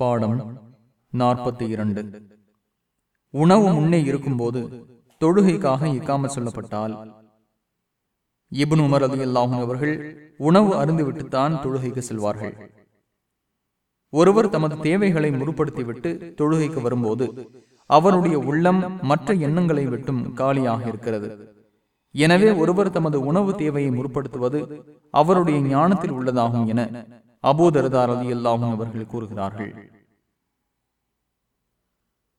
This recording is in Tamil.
பாடம் நாற்பத்தி இரண்டு. உணவு முன்னே இருக்கும்போது தொழுகைக்காக இக்காமல் சொல்லப்பட்டால் இபுன் உமர் அலி அல்லாஹும் அவர்கள் உணவு அருந்துவிட்டுத்தான் தொழுகைக்கு செல்வார்கள். ஒருவர் தமது தேவைகளை முற்படுத்திவிட்டு தொழுகைக்கு வரும்போது அவருடைய உள்ளம் மற்ற எண்ணங்களை விட்டும் காலியாக இருக்கிறது. எனவே ஒருவர் தமது உணவு தேவையை முற்படுத்துவது அவருடைய ஞானத்தில் உள்ளதாகும் என அபூதரதார் அலி அல்லாஹும் அவர்கள் கூறுகிறார்கள்.